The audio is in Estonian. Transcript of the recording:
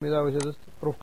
mida võis öelda proff